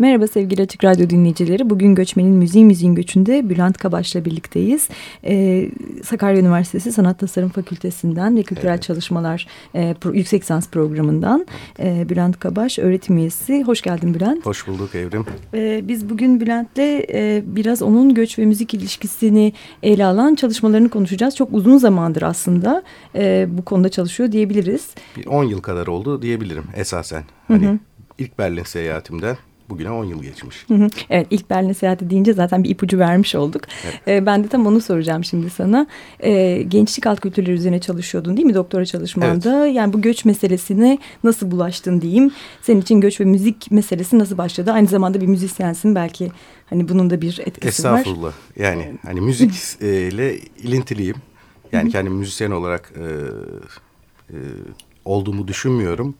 Merhaba sevgili Açık Radyo dinleyicileri. Bugün Göçmenin Müziği Müziğin Göçü'nde Bülent Kabaş'la birlikteyiz. Ee, Sakarya Üniversitesi Sanat Tasarım Fakültesi'nden ve Kültürel evet. Çalışmalar e, pro, Yüksek Lisans Programı'ndan e, Bülent Kabaş öğretim üyesi. Hoş geldin Bülent. Hoş bulduk Evrim. Ee, biz bugün Bülent'le e, biraz onun göç ve müzik ilişkisini ele alan çalışmalarını konuşacağız. Çok uzun zamandır aslında e, bu konuda çalışıyor diyebiliriz. Bir 10 yıl kadar oldu diyebilirim esasen. Hani hı hı. ilk Berlin seyahatimden bugüne 10 yıl geçmiş. Evet ilk Berlin seyahati deyince zaten bir ipucu vermiş olduk. Evet. Ee, ben de tam onu soracağım şimdi sana. Ee, gençlik alt kültürleri üzerine çalışıyordun değil mi doktora çalışmanda? Evet. Yani bu göç meselesine nasıl bulaştın diyeyim. Senin için göç ve müzik meselesi nasıl başladı? Aynı zamanda bir müzisyensin belki hani bunun da bir etkisi Estağfurullah. var. Estağfurullah. Yani hani müzik ile ilintiliyim. Yani kendimi müzisyen olarak e, e, olduğumu düşünmüyorum.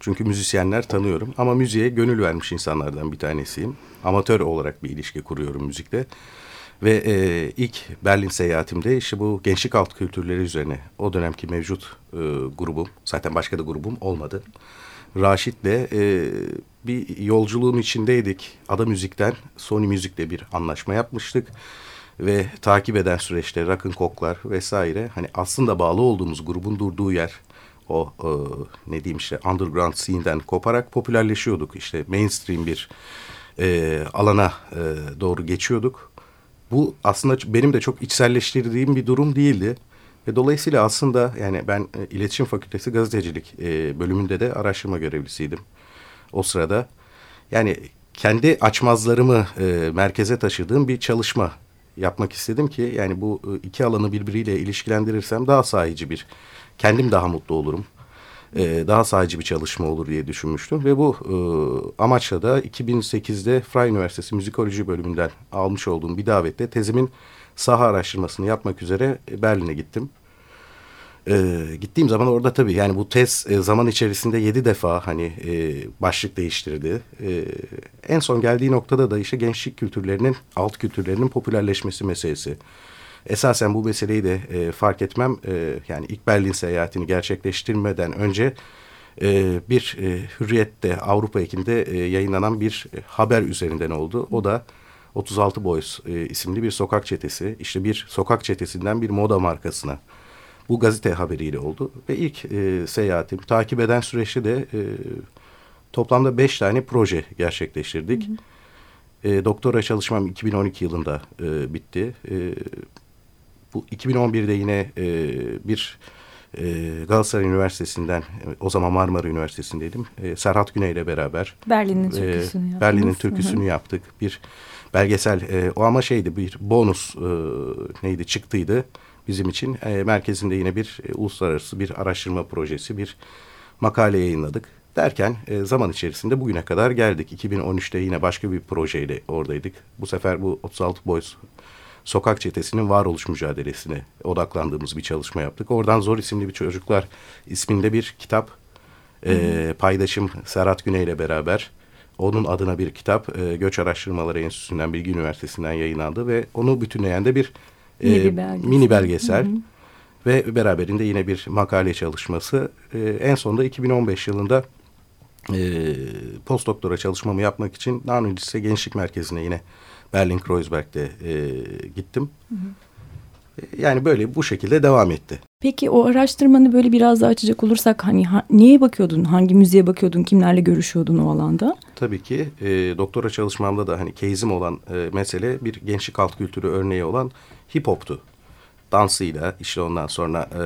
Çünkü müzisyenler tanıyorum ama müziğe gönül vermiş insanlardan bir tanesiyim. Amatör olarak bir ilişki kuruyorum müzikle. Ve e, ilk Berlin seyahatimde işte bu gençlik alt kültürleri üzerine o dönemki mevcut e, grubum, zaten başka da grubum olmadı. Raşit'le e, bir yolculuğun içindeydik. Ada Müzik'ten Sony Müzik'le bir anlaşma yapmıştık. Ve takip eden süreçte Rakın Koklar vesaire hani aslında bağlı olduğumuz grubun durduğu yer o e, ne diyeyim işte underground scene'den koparak popülerleşiyorduk. İşte mainstream bir e, alana e, doğru geçiyorduk. Bu aslında benim de çok içselleştirdiğim bir durum değildi. Ve dolayısıyla aslında yani ben e, iletişim fakültesi gazetecilik e, bölümünde de araştırma görevlisiydim. O sırada yani kendi açmazlarımı e, merkeze taşıdığım bir çalışma yapmak istedim ki yani bu e, iki alanı birbiriyle ilişkilendirirsem daha sahici bir kendim daha mutlu olurum. Ee, daha sadece bir çalışma olur diye düşünmüştüm. Ve bu e, amaçla da 2008'de Fray Üniversitesi Müzikoloji bölümünden almış olduğum bir davette tezimin saha araştırmasını yapmak üzere Berlin'e gittim. Ee, gittiğim zaman orada tabii yani bu tez e, zaman içerisinde yedi defa hani e, başlık değiştirdi. E, en son geldiği noktada da işte gençlik kültürlerinin, alt kültürlerinin popülerleşmesi meselesi esasen bu meseleyi de e, fark etmem e, yani ilk Berlin seyahatini gerçekleştirmeden önce e, bir e, Hürriyet'te Avrupa ekinde e, yayınlanan bir e, haber üzerinden oldu. O da 36 Boys e, isimli bir sokak çetesi işte bir sokak çetesinden bir moda markasına bu gazete haberiyle oldu ve ilk e, seyahatim takip eden süreçte de e, toplamda beş tane proje gerçekleştirdik. Hı hı. E, doktora çalışmam 2012 yılında e, bitti. E, bu 2011'de yine e, bir e, Galatasaray Üniversitesi'nden, o zaman Marmara Üniversitesi'ndeydim. E, Serhat Güney ile beraber. Berlin'in e, türküsünü yaptık. Berlin'in türküsünü yaptık. Bir belgesel, e, o ama şeydi bir bonus e, neydi çıktıydı bizim için. E, merkezinde yine bir e, uluslararası bir araştırma projesi, bir makale yayınladık. Derken e, zaman içerisinde bugüne kadar geldik. 2013'te yine başka bir projeyle oradaydık. Bu sefer bu 36 Boys sokak çetesinin varoluş mücadelesine odaklandığımız bir çalışma yaptık. Oradan Zor isimli bir çocuklar isminde bir kitap e, paydaşım Serhat Güney ile beraber onun adına bir kitap e, Göç Araştırmaları Enstitüsü'nden Bilgi Üniversitesi'nden yayınlandı ve onu bütünleyen de bir e, mini belgesel, mini belgesel. Hı hı. ve beraberinde yine bir makale çalışması. E, en sonunda 2015 yılında e, postdoktora çalışmamı yapmak için Nanun Lise Gençlik Merkezi'ne yine Berlin-Kreuzberg'de e, gittim. Hı hı. E, yani böyle bu şekilde devam etti. Peki o araştırmanı böyle biraz daha açacak olursak hani ha, niye bakıyordun? Hangi müziğe bakıyordun? Kimlerle görüşüyordun o alanda? Tabii ki e, doktora çalışmamda da hani kezim olan e, mesele bir gençlik alt kültürü örneği olan hip hop'tu. Dansıyla işte ondan sonra e,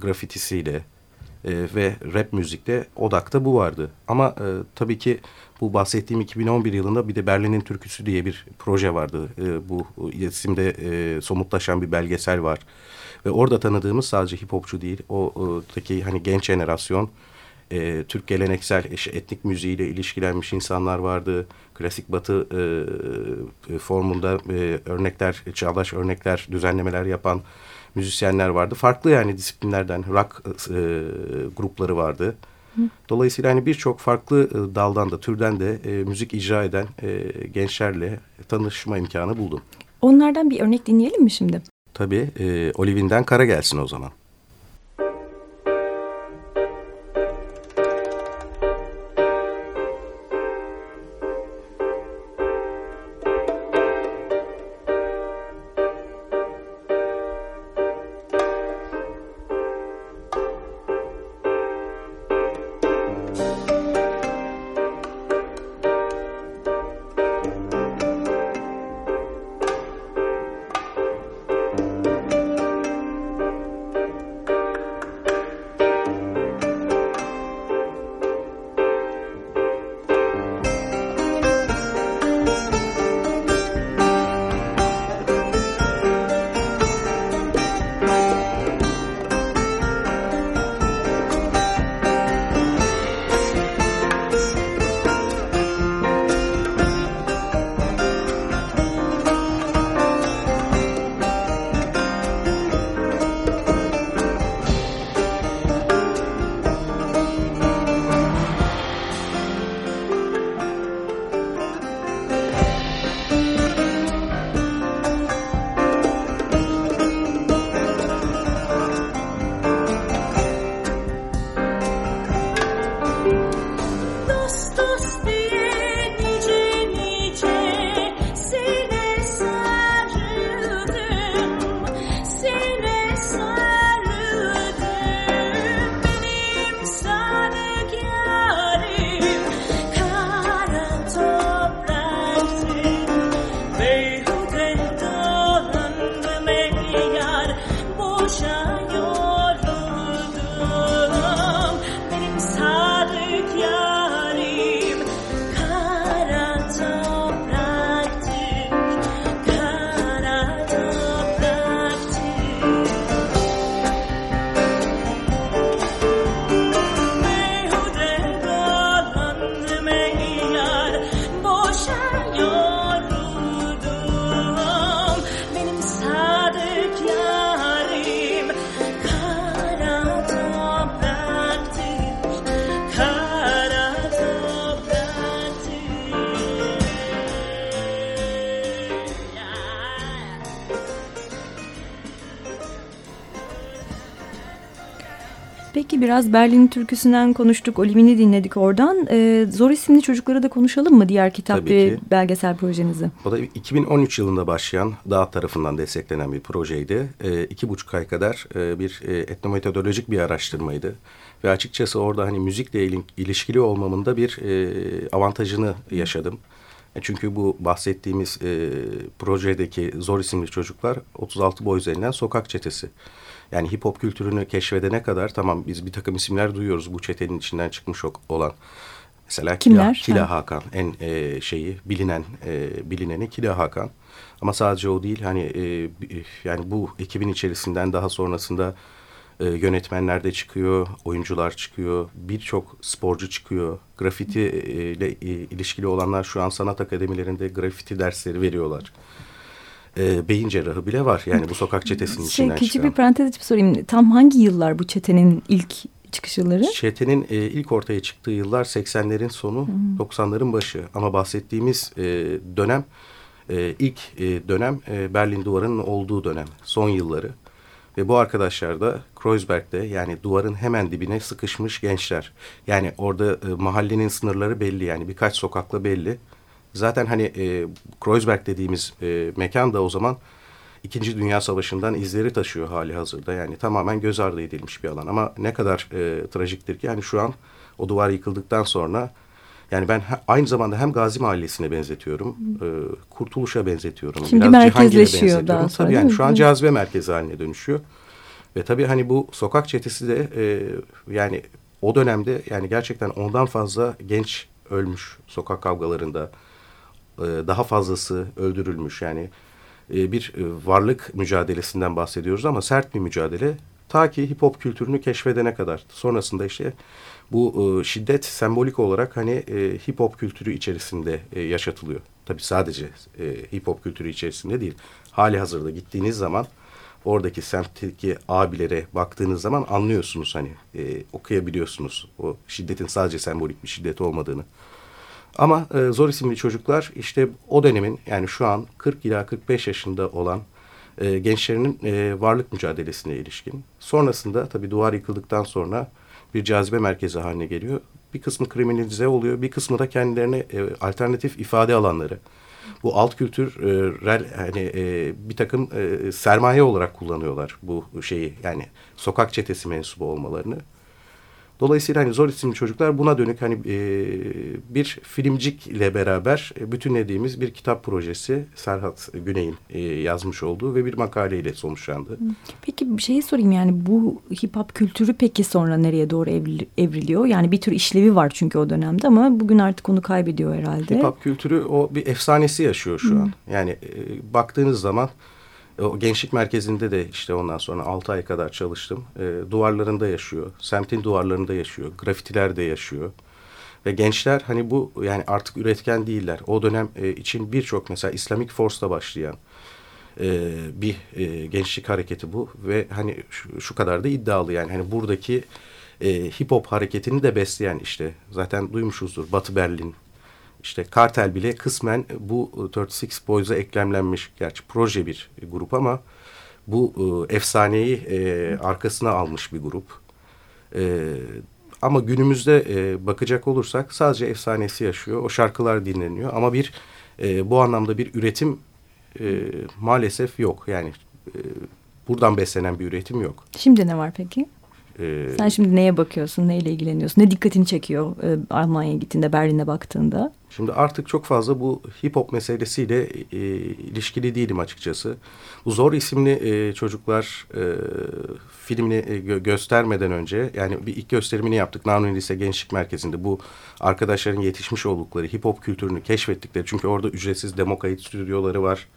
grafitisiyle e, ve rap müzikte odakta bu vardı. Ama e, tabii ki bu bahsettiğim 2011 yılında bir de Berlin'in Türküsü diye bir proje vardı. E, bu isimde e, somutlaşan bir belgesel var. Ve orada tanıdığımız sadece hip hopçu değil, o oradaki hani genç jenerasyon, e, Türk geleneksel etnik müziğiyle ilişkilenmiş insanlar vardı. Klasik batı e, formunda e, örnekler, çağdaş örnekler, düzenlemeler yapan müzisyenler vardı. Farklı yani disiplinlerden rock e, grupları vardı. Dolayısıyla hani birçok farklı e, daldan da türden de e, müzik icra eden e, gençlerle tanışma imkanı buldum. Onlardan bir örnek dinleyelim mi şimdi? Tabii. E, Olivin'den Kara gelsin o zaman. Biraz Berlin türküsünden konuştuk. Olivin'i dinledik oradan. Ee, Zor isimli çocuklara da konuşalım mı diğer kitap ve belgesel projenizi? O da 2013 yılında başlayan Dağıt tarafından desteklenen bir projeydi. Ee, iki buçuk ay kadar e, bir e, etnometodolojik bir araştırmaydı. Ve açıkçası orada hani müzikle ilişkili olmamın da bir e, avantajını yaşadım. E, çünkü bu bahsettiğimiz e, projedeki Zor isimli çocuklar 36 boy üzerinden sokak çetesi. Yani hip hop kültürünü keşfedene kadar tamam biz bir takım isimler duyuyoruz bu çetenin içinden çıkmış olan. Mesela Kimler? Kila, Kila Hakan en e, şeyi bilinen e, bilineni Kila Hakan. Ama sadece o değil hani e, yani bu ekibin içerisinden daha sonrasında e, yönetmenler de çıkıyor, oyuncular çıkıyor, birçok sporcu çıkıyor. Grafiti e, ile e, ilişkili olanlar şu an sanat akademilerinde grafiti dersleri veriyorlar e, beyin cerrahı bile var. Yani bu sokak çetesinin şey, içinden Küçük çıkan. bir parantez açıp sorayım. Tam hangi yıllar bu çetenin ilk çıkış yılları? Çetenin e, ilk ortaya çıktığı yıllar 80'lerin sonu, hmm. 90'ların başı. Ama bahsettiğimiz e, dönem, e, ilk e, dönem e, Berlin Duvarı'nın olduğu dönem. Son yılları. Ve bu arkadaşlar da Kreuzberg'de yani duvarın hemen dibine sıkışmış gençler. Yani orada e, mahallenin sınırları belli yani birkaç sokakla belli. Zaten hani e, Kreuzberg dediğimiz e, mekan da o zaman İkinci Dünya Savaşı'ndan izleri taşıyor hali hazırda. Yani tamamen göz ardı edilmiş bir alan. Ama ne kadar e, trajiktir ki yani şu an o duvar yıkıldıktan sonra yani ben aynı zamanda hem Gazi Mahallesi'ne benzetiyorum, e, Kurtuluş'a benzetiyorum. Şimdi biraz merkezleşiyor daha sonra. Tabii yani şu an cazibe merkezi haline dönüşüyor. Ve tabii hani bu sokak çetesi de e, yani o dönemde yani gerçekten ondan fazla genç ölmüş sokak kavgalarında. E, daha fazlası öldürülmüş. Yani e, bir varlık mücadelesinden bahsediyoruz ama sert bir mücadele. Ta ki hip hop kültürünü keşfedene kadar. Sonrasında işte bu şiddet sembolik olarak hani hip hop kültürü içerisinde yaşatılıyor. Tabii sadece hip hop kültürü içerisinde değil. Hali hazırda gittiğiniz zaman oradaki semtteki abilere baktığınız zaman anlıyorsunuz hani okuyabiliyorsunuz o şiddetin sadece sembolik bir şiddet olmadığını. Ama e, zor isimli çocuklar işte o dönemin yani şu an 40 ila 45 yaşında olan e, gençlerinin e, varlık mücadelesine ilişkin. Sonrasında tabii duvar yıkıldıktan sonra bir cazibe merkezi haline geliyor. Bir kısmı kriminalize oluyor, bir kısmı da kendilerine e, alternatif ifade alanları. Bu alt kültürel hani e, bir takım e, sermaye olarak kullanıyorlar bu şeyi yani sokak çetesi mensubu olmalarını. Dolayısıyla hani zor isimli çocuklar buna dönük hani e, bir filmcikle beraber e, bütünlediğimiz bir kitap projesi Serhat Güney'in e, yazmış olduğu ve bir makaleyle sonuçlandı. Peki bir şeyi sorayım yani bu hip hop kültürü peki sonra nereye doğru evriliyor? Yani bir tür işlevi var çünkü o dönemde ama bugün artık onu kaybediyor herhalde. Hip hop kültürü o bir efsanesi yaşıyor şu Hı. an. Yani e, baktığınız zaman o gençlik merkezinde de işte ondan sonra altı ay kadar çalıştım. E, duvarlarında yaşıyor. Semtin duvarlarında yaşıyor. Grafitilerde yaşıyor. Ve gençler hani bu yani artık üretken değiller. O dönem e, için birçok mesela İslamik Force'da başlayan e, bir e, gençlik hareketi bu. Ve hani şu, şu kadar da iddialı yani. Hani buradaki e, hip hop hareketini de besleyen işte zaten duymuşuzdur Batı Berlin işte Kartel bile kısmen bu 36 Boys'a eklemlenmiş. Gerçi proje bir grup ama bu e, efsaneyi e, arkasına almış bir grup. E, ama günümüzde e, bakacak olursak sadece efsanesi yaşıyor. O şarkılar dinleniyor ama bir e, bu anlamda bir üretim e, maalesef yok. Yani e, buradan beslenen bir üretim yok. Şimdi ne var peki? Ee, Sen şimdi neye bakıyorsun, neyle ilgileniyorsun? Ne dikkatini çekiyor e, Almanya'ya gittiğinde, Berlin'e baktığında? Şimdi artık çok fazla bu hip hop meselesiyle e, ilişkili değilim açıkçası. Bu Zor isimli e, çocuklar e, filmini e, gö göstermeden önce yani bir ilk gösterimini yaptık Nanuni Lise Gençlik Merkezi'nde. Bu arkadaşların yetişmiş oldukları hip hop kültürünü keşfettikleri. Çünkü orada ücretsiz demo kayıt stüdyoları var.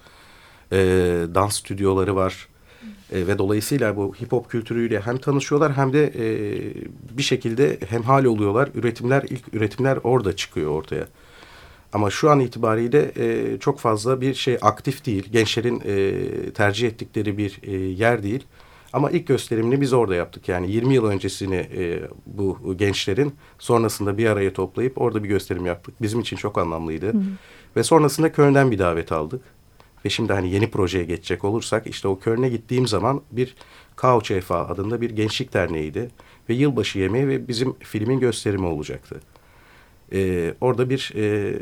E, dans stüdyoları var. E, ve dolayısıyla bu hip hop kültürüyle hem tanışıyorlar hem de e, bir şekilde hemhal oluyorlar. Üretimler ilk üretimler orada çıkıyor ortaya. Ama şu an itibariyle e, çok fazla bir şey aktif değil. Gençlerin e, tercih ettikleri bir e, yer değil. Ama ilk gösterimini biz orada yaptık. Yani 20 yıl öncesini e, bu gençlerin sonrasında bir araya toplayıp orada bir gösterim yaptık. Bizim için çok anlamlıydı. Hı. Ve sonrasında Köln'den bir davet aldık. Ve şimdi hani yeni projeye geçecek olursak işte o Köln'e gittiğim zaman bir Kauçefa adında bir gençlik derneğiydi. Ve yılbaşı yemeği ve bizim filmin gösterimi olacaktı. Ee, orada bir e,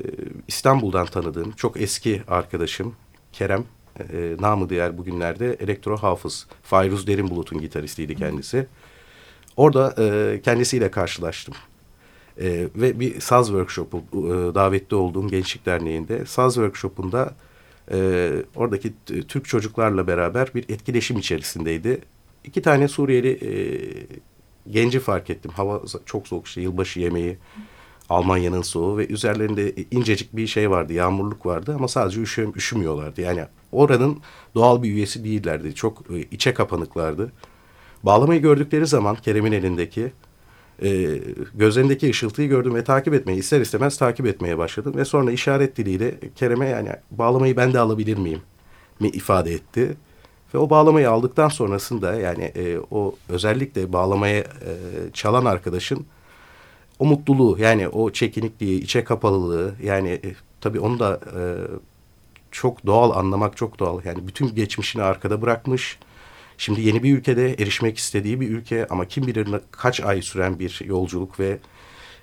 İstanbul'dan tanıdığım çok eski arkadaşım Kerem e, namı diğer bugünlerde elektro hafız Fayruz Derinbulut'un gitaristiydi kendisi. Orada e, kendisiyle karşılaştım. E, ve bir saz workshopu e, davetli olduğum Gençlik Derneği'nde saz workshopunda e, oradaki Türk çocuklarla beraber bir etkileşim içerisindeydi. İki tane Suriyeli e, genci fark ettim. Hava çok soğuk işte yılbaşı yemeği. Almanya'nın soğuğu ve üzerlerinde incecik bir şey vardı, yağmurluk vardı ama sadece üşüm, üşümüyorlardı. Yani oranın doğal bir üyesi değillerdi. Çok e, içe kapanıklardı. Bağlamayı gördükleri zaman Kerem'in elindeki e, gözlerindeki ışıltıyı gördüm ve takip etmeyi ister istemez takip etmeye başladım. Ve sonra işaret diliyle Kerem'e yani bağlamayı ben de alabilir miyim mi ifade etti. Ve o bağlamayı aldıktan sonrasında yani e, o özellikle bağlamaya e, çalan arkadaşın o mutluluğu yani o çekinikliği, içe kapalılığı yani e, tabii onu da e, çok doğal anlamak çok doğal. Yani bütün geçmişini arkada bırakmış. Şimdi yeni bir ülkede erişmek istediği bir ülke ama kim bilir kaç ay süren bir yolculuk ve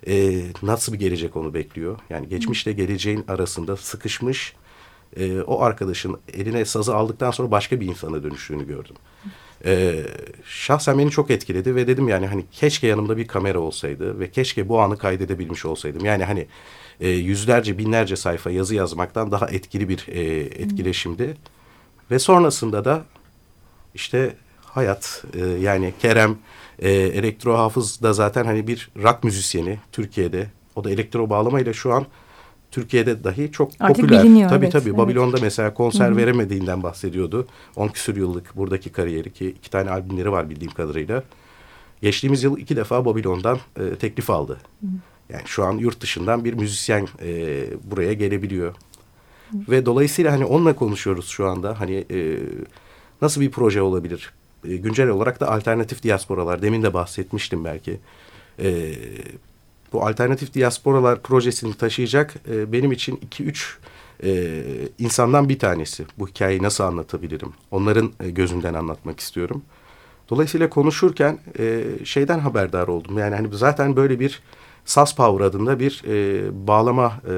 e, nasıl bir gelecek onu bekliyor. Yani geçmişle geleceğin arasında sıkışmış e, o arkadaşın eline sazı aldıktan sonra başka bir insana dönüştüğünü gördüm. E, şahsen beni çok etkiledi ve dedim yani hani keşke yanımda bir kamera olsaydı ve keşke bu anı kaydedebilmiş olsaydım. Yani hani e, yüzlerce binlerce sayfa yazı yazmaktan daha etkili bir e, etkileşimdi. Ve sonrasında da işte hayat e, yani Kerem e, elektro hafız da zaten hani bir rock müzisyeni Türkiye'de. O da elektro bağlamayla şu an Türkiye'de dahi çok Artık popüler. Biliniyor, tabii evet, tabii. evet. Babilon'da mesela konser Hı -hı. veremediğinden bahsediyordu. 10 küsur yıllık buradaki kariyeri ki iki tane albümleri var bildiğim kadarıyla. Geçtiğimiz yıl iki defa Babilon'dan e, teklif aldı. Hı -hı. Yani şu an yurt dışından bir müzisyen e, buraya gelebiliyor. Hı -hı. Ve dolayısıyla hani onunla konuşuyoruz şu anda. Hani e, nasıl bir proje olabilir? E, güncel olarak da alternatif diasporalar. Demin de bahsetmiştim belki. E, bu alternatif diasporalar projesini taşıyacak e, benim için iki üç e, insandan bir tanesi. Bu hikayeyi nasıl anlatabilirim? Onların e, gözünden anlatmak istiyorum. Dolayısıyla konuşurken e, şeyden haberdar oldum. Yani hani zaten böyle bir SAS Power adında bir e, bağlama e,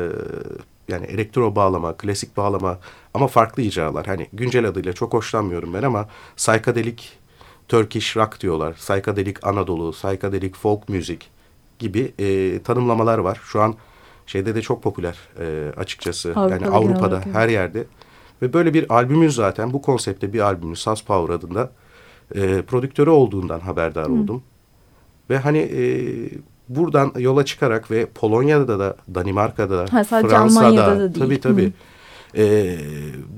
yani elektro bağlama, klasik bağlama ama farklı icralar. Hani güncel adıyla çok hoşlanmıyorum ben ama psychedelic Turkish rock diyorlar. Psychedelic Anadolu, psychedelic folk müzik gibi e, tanımlamalar var. Şu an şeyde de çok popüler e, açıkçası. Avrupa'da yani Avrupa'da her yerde. Ve böyle bir albümün zaten bu konsepte bir albümün Saz Power adında e, prodüktörü olduğundan haberdar Hı. oldum. Ve hani e, buradan yola çıkarak ve Polonya'da da Danimarka'da da ha, Fransa'da da değil. tabii tabii. Hı e,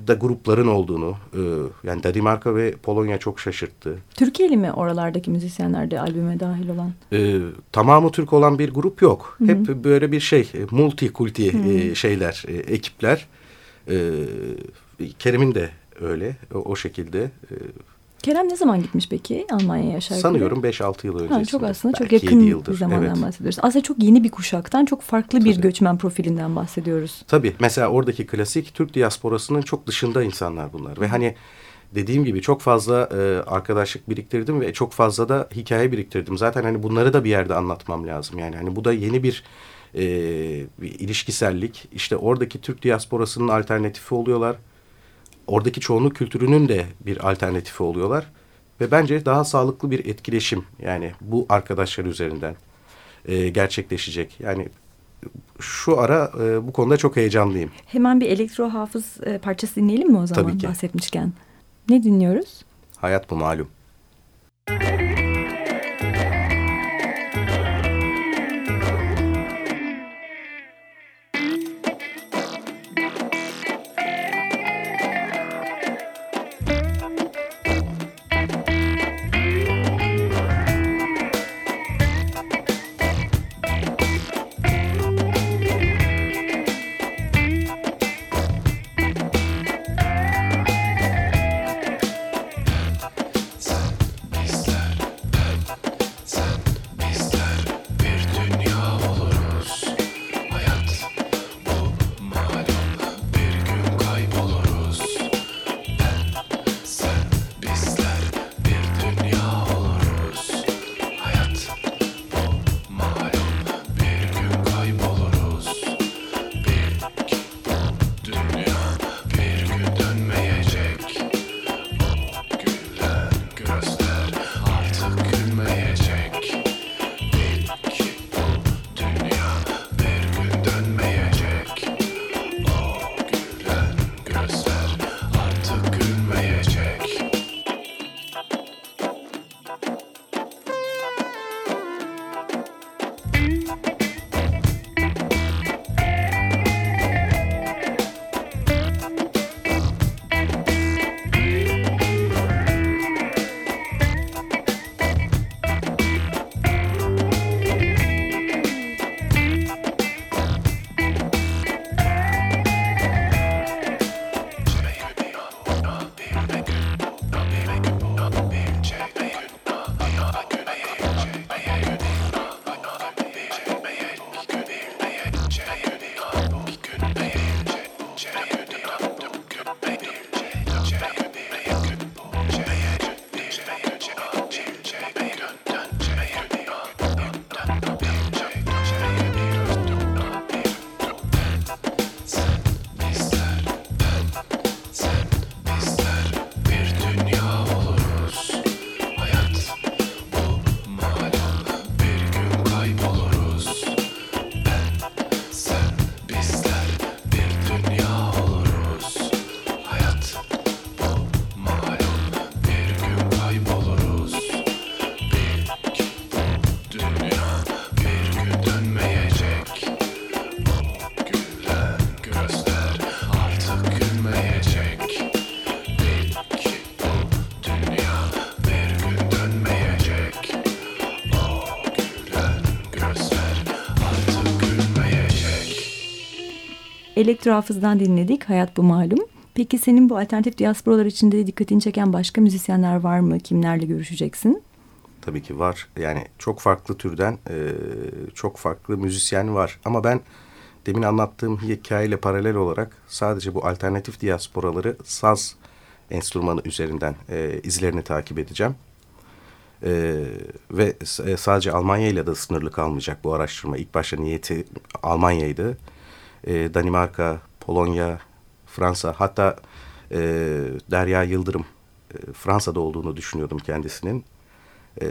da grupların olduğunu e, yani Danimarka ve Polonya çok şaşırttı. Türkiye'li mi oralardaki müzisyenler de albüme dahil olan? E, tamamı Türk olan bir grup yok. Hı -hı. Hep böyle bir şey multi kulti e, şeyler e, ekipler. E, Kerem'in de öyle o, o şekilde. E, Kerem ne zaman gitmiş peki Almanya'ya aşağı Sanıyorum 5-6 yıl öncesinde. Ha, çok aslında çok yakın yıldır. bir zamandan evet. bahsediyoruz. Aslında çok yeni bir kuşaktan çok farklı Tabii. bir göçmen profilinden bahsediyoruz. Tabii mesela oradaki klasik Türk diasporasının çok dışında insanlar bunlar. Ve hani dediğim gibi çok fazla e, arkadaşlık biriktirdim ve çok fazla da hikaye biriktirdim. Zaten hani bunları da bir yerde anlatmam lazım. Yani hani bu da yeni bir, e, bir ilişkisellik. İşte oradaki Türk diasporasının alternatifi oluyorlar oradaki çoğunluk kültürünün de bir alternatifi oluyorlar. Ve bence daha sağlıklı bir etkileşim yani bu arkadaşlar üzerinden e, gerçekleşecek. Yani şu ara e, bu konuda çok heyecanlıyım. Hemen bir elektro hafız e, parçası dinleyelim mi o zaman Tabii ki. bahsetmişken? Ne dinliyoruz? Hayat bu malum. Elektro Hafız'dan dinledik. Hayat bu malum. Peki senin bu alternatif diasporalar içinde dikkatini çeken başka müzisyenler var mı? Kimlerle görüşeceksin? Tabii ki var. Yani çok farklı türden e, çok farklı müzisyen var. Ama ben demin anlattığım hikayeyle paralel olarak sadece bu alternatif diasporaları saz enstrümanı üzerinden e, izlerini takip edeceğim. E, ve sadece Almanya ile de sınırlı kalmayacak bu araştırma. İlk başta niyeti Almanya'ydı e, Danimarka, Polonya, Fransa hatta e, Derya Yıldırım e, Fransa'da olduğunu düşünüyordum kendisinin. E,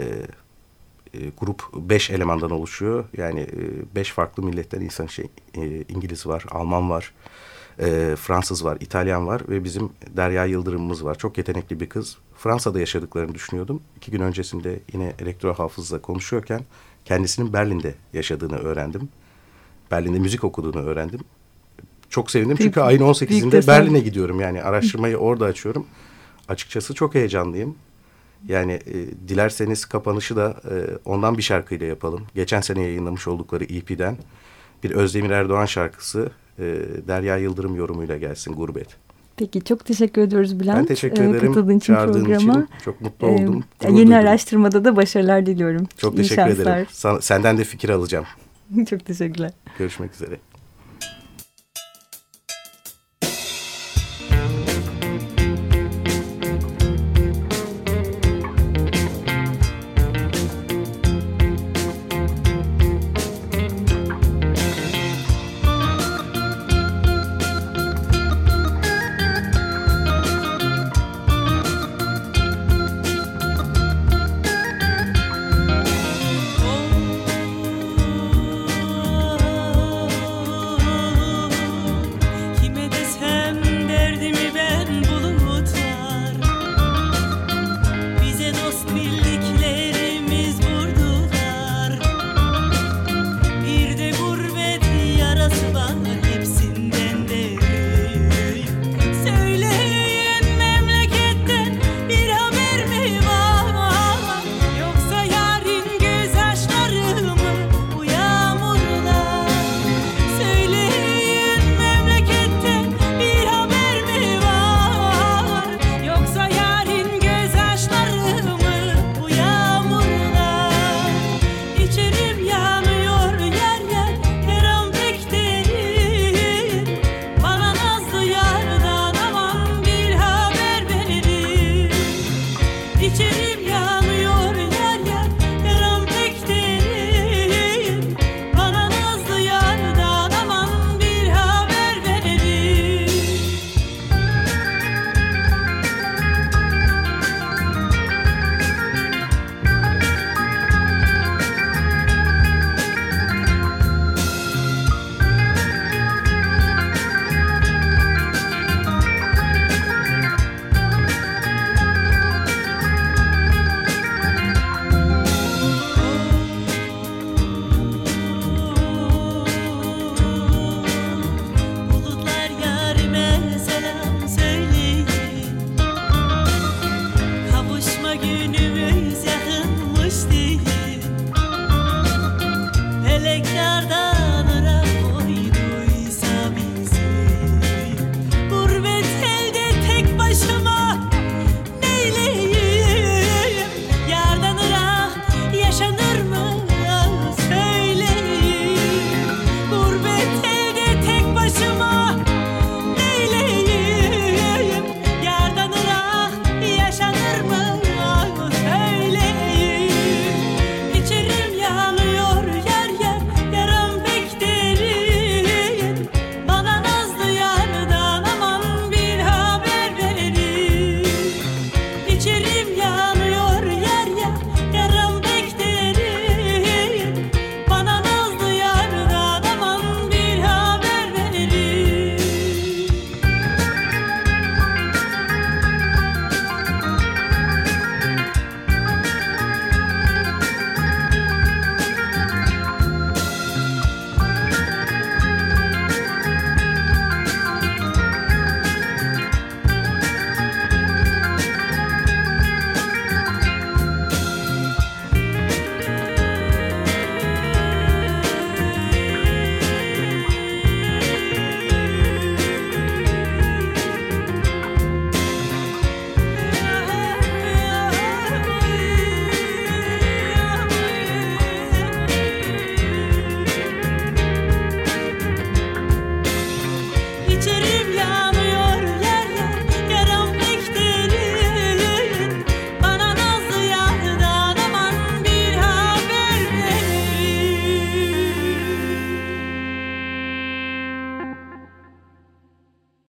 e, grup beş elemandan oluşuyor. Yani e, beş farklı milletten insan şey e, İngiliz var, Alman var, e, Fransız var, İtalyan var ve bizim Derya Yıldırım'ımız var. Çok yetenekli bir kız. Fransa'da yaşadıklarını düşünüyordum. İki gün öncesinde yine elektro hafızla konuşuyorken kendisinin Berlin'de yaşadığını öğrendim. Berlin'de müzik okuduğunu öğrendim. Çok sevindim çünkü büyük, ayın 18'inde Berlin'e gidiyorum. Yani araştırmayı orada açıyorum. Açıkçası çok heyecanlıyım. Yani e, dilerseniz kapanışı da e, ondan bir şarkıyla yapalım. Geçen sene yayınlamış oldukları EP'den bir Özdemir Erdoğan şarkısı e, Derya Yıldırım yorumuyla gelsin Gurbet. Peki çok teşekkür ediyoruz Bülent. Ben teşekkür ederim. Katıldığın için Çağırdığın programa. için çok mutlu oldum. Ee, yeni duydum. araştırmada da başarılar diliyorum. Çok İyi teşekkür şanslar. ederim. Sen, senden de fikir alacağım. çok teşekkürler. Görüşmek üzere.